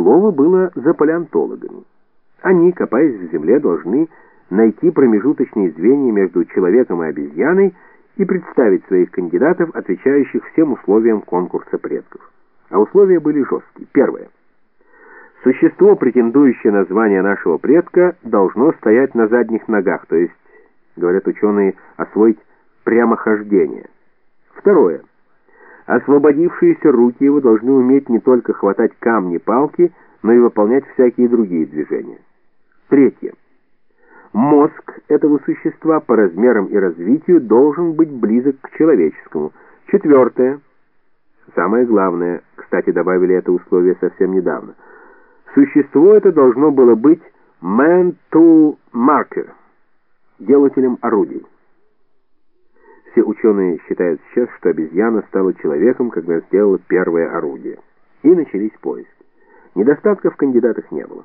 слово было за палеонтологами. Они, копаясь в земле, должны найти промежуточные звенья между человеком и обезьяной и представить своих кандидатов, отвечающих всем условиям конкурса предков. А условия были жесткие. Первое. Существо, претендующее на звание нашего предка, должно стоять на задних ногах, то есть, говорят ученые, освоить прямохождение. Второе. Освободившиеся руки его должны уметь не только хватать камни, палки, но и выполнять всякие другие движения. Третье. Мозг этого существа по размерам и развитию должен быть близок к человеческому. Четвертое. Самое главное, кстати, добавили это условие совсем недавно. Существо это должно было быть man-tool marker, делателем орудий. Все ученые считают сейчас, что обезьяна стала человеком, когда сделала первое орудие. И начались поиски. Недостатков в кандидатах не было.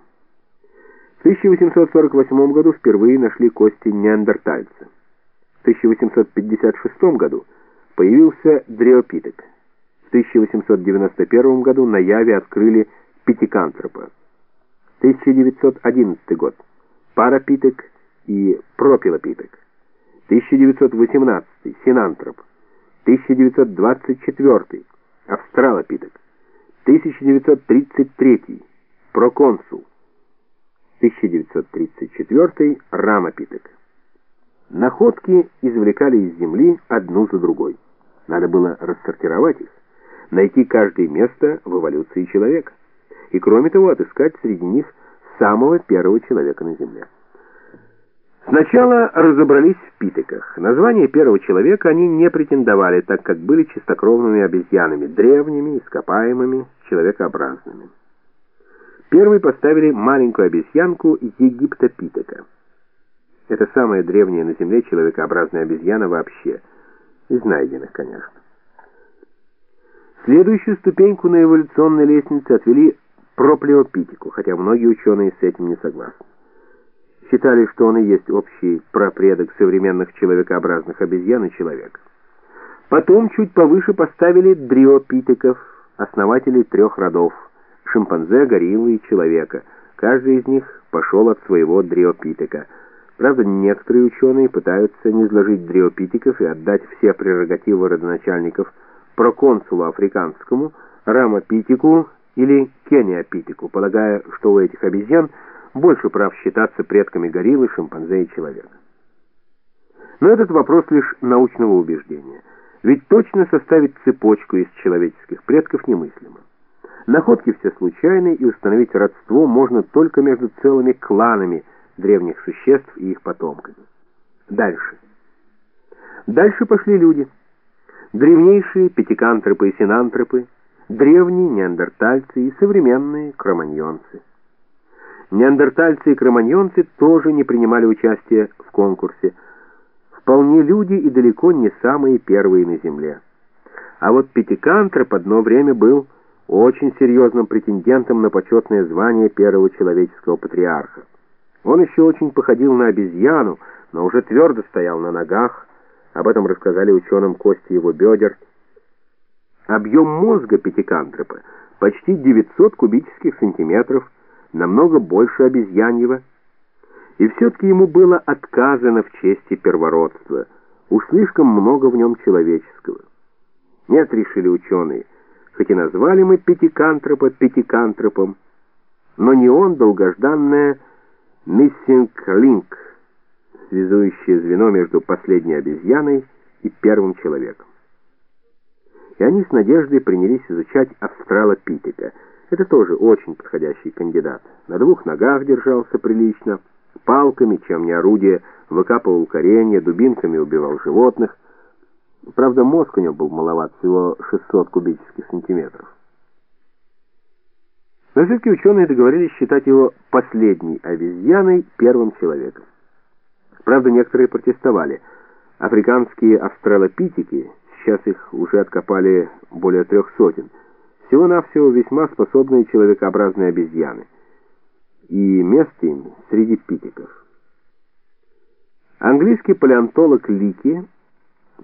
В 1848 году впервые нашли кости неандертальца. В 1856 году появился дреопитек. В 1891 году на Яве открыли пятикантропа. 1911 год. Парапитек и пропилопитек. 1918 Синантроп. 1924 Австралопитек. 1933 Проконсул. 1934 Рамопитек. Находки извлекали из земли одну за другой. Надо было рассортировать их, найти каждое место в эволюции человека и, кроме того, отыскать среди них самого первого человека на Земле. Сначала разобрались в питеках. Название первого человека они не претендовали, так как были чистокровными обезьянами, древними, ископаемыми, человекообразными. Первый поставили маленькую обезьянку египтопитека. Это самая древняя на Земле человекообразная обезьяна вообще, из найденных, конечно. Следующую ступеньку на эволюционной лестнице отвели проплеопитику, хотя многие ученые с этим не согласны считали, что он и есть общий прапредок современных человекообразных обезьян и человека. Потом чуть повыше поставили дриопитеков, основателей трех родов – шимпанзе, гориллы и человека. Каждый из них пошел от своего дриопитека. Правда, некоторые ученые пытаются низложить дриопитеков и отдать все прерогативы родоначальников проконсулу африканскому, рамопитику или кениопитику, полагая, что у этих обезьян – больше прав считаться предками гориллы, шимпанзе и человека. Но этот вопрос лишь научного убеждения. Ведь точно составить цепочку из человеческих предков немыслимо. Находки все случайны, и установить родство можно только между целыми кланами древних существ и их потомками. Дальше. Дальше пошли люди. Древнейшие пятикантропы и синантропы, древние неандертальцы и современные кроманьонцы. Неандертальцы и кроманьонцы тоже не принимали участие в конкурсе. Вполне люди и далеко не самые первые на Земле. А вот Пятикантроп одно время был очень серьезным претендентом на почетное звание первого человеческого патриарха. Он еще очень походил на обезьяну, но уже твердо стоял на ногах. Об этом рассказали ученым кости его бедер. Объем мозга пятикантропа почти 900 кубических сантиметров, намного больше обезьяньего, и все-таки ему было отказано в чести первородства, уж слишком много в нем человеческого. Нет, решили ученые, хоть и назвали мы пятикантропа пятикантропом, но не он долгожданная missing link, связующее звено между последней обезьяной и первым человеком. И они с надеждой принялись изучать австралопитека — это тоже очень подходящий кандидат. На двух ногах держался прилично, палками, чем не орудие, выкапывал коренья, дубинками убивал животных. Правда, мозг у него был маловат, всего 600 кубических сантиметров. Но все-таки ученые договорились считать его последней обезьяной, первым человеком. Правда, некоторые протестовали. Африканские австралопитики, сейчас их уже откопали более трех сотен – всего-навсего весьма способные человекообразные обезьяны. И место им среди питиков. Английский палеонтолог Лики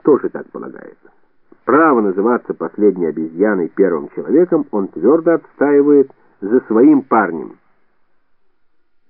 тоже так полагает. Право называться последней обезьяной первым человеком он твердо отстаивает за своим парнем.